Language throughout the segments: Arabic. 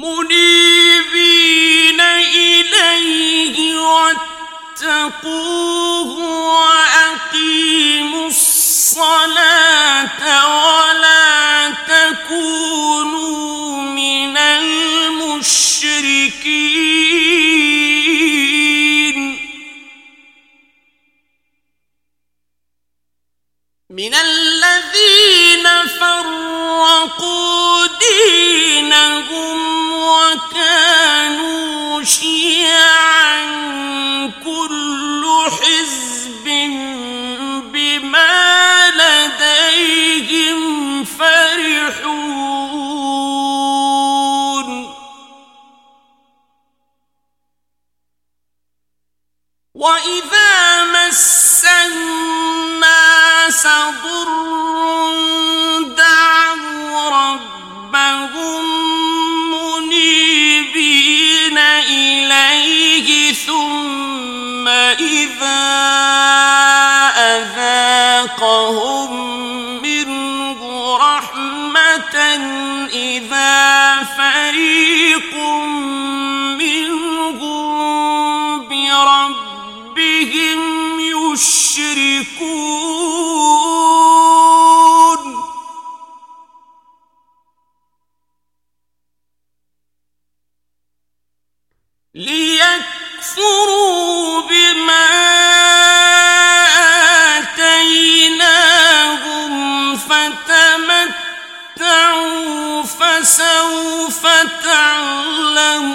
منيبين إليه واتقوه وأقيموا الصلاة ولا تكونوا من المشركين. من الذين فرقوا دينهم كانوا شيعا كل حزب بما لديهم فرحون. وإذا خلقهم منه رحمة إذا فريق منهم بربهم يشركون ليكفروا سَوْفَ تعلمون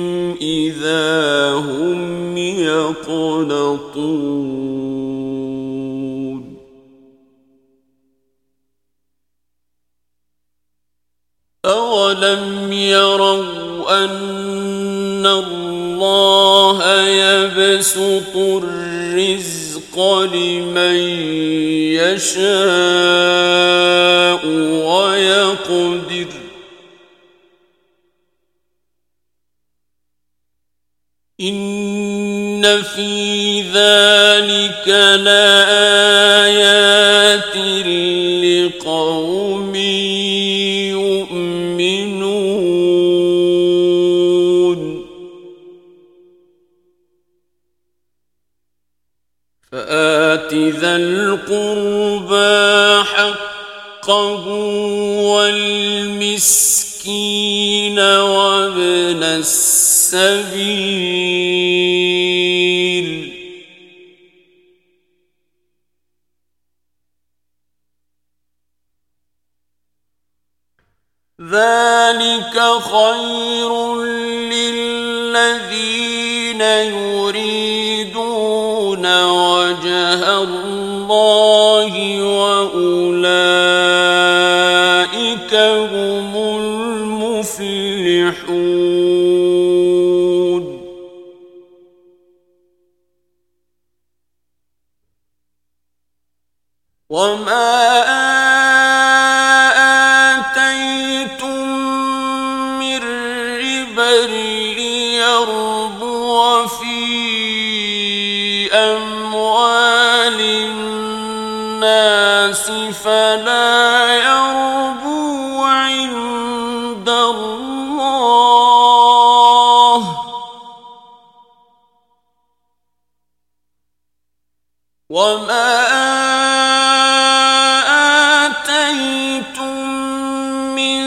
أولم يروا أن الله يبسط الرزق لمن يشاء ويقدر. إن إن في ذلك لآيات لقوم يؤمنون فآت ذا القربى حقه والمسكين وابن السبيل ذلك خير للذين يريدون وجه الله وأولئك هم المفلحون وما من ليربو في أموال الناس فلا يربو عند الله. وما آتيتم من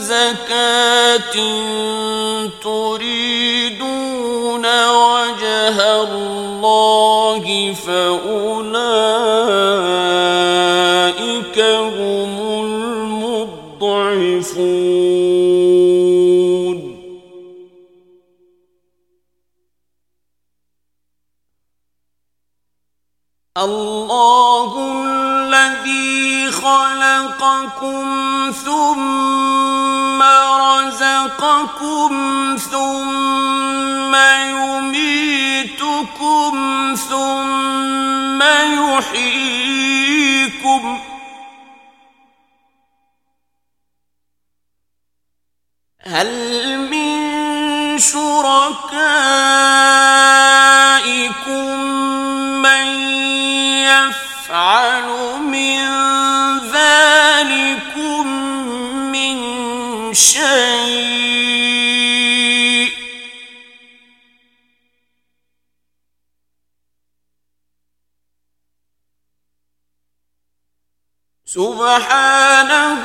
زكاة فأولئك هم المضعفون الله الذي خلقكم ثم رزقكم ثم يميتكم يميتكم ثم يحييكم هل من شركائكم من يفعل من ذلكم من شيء سبحانه